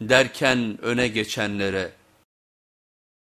derken öne geçenlere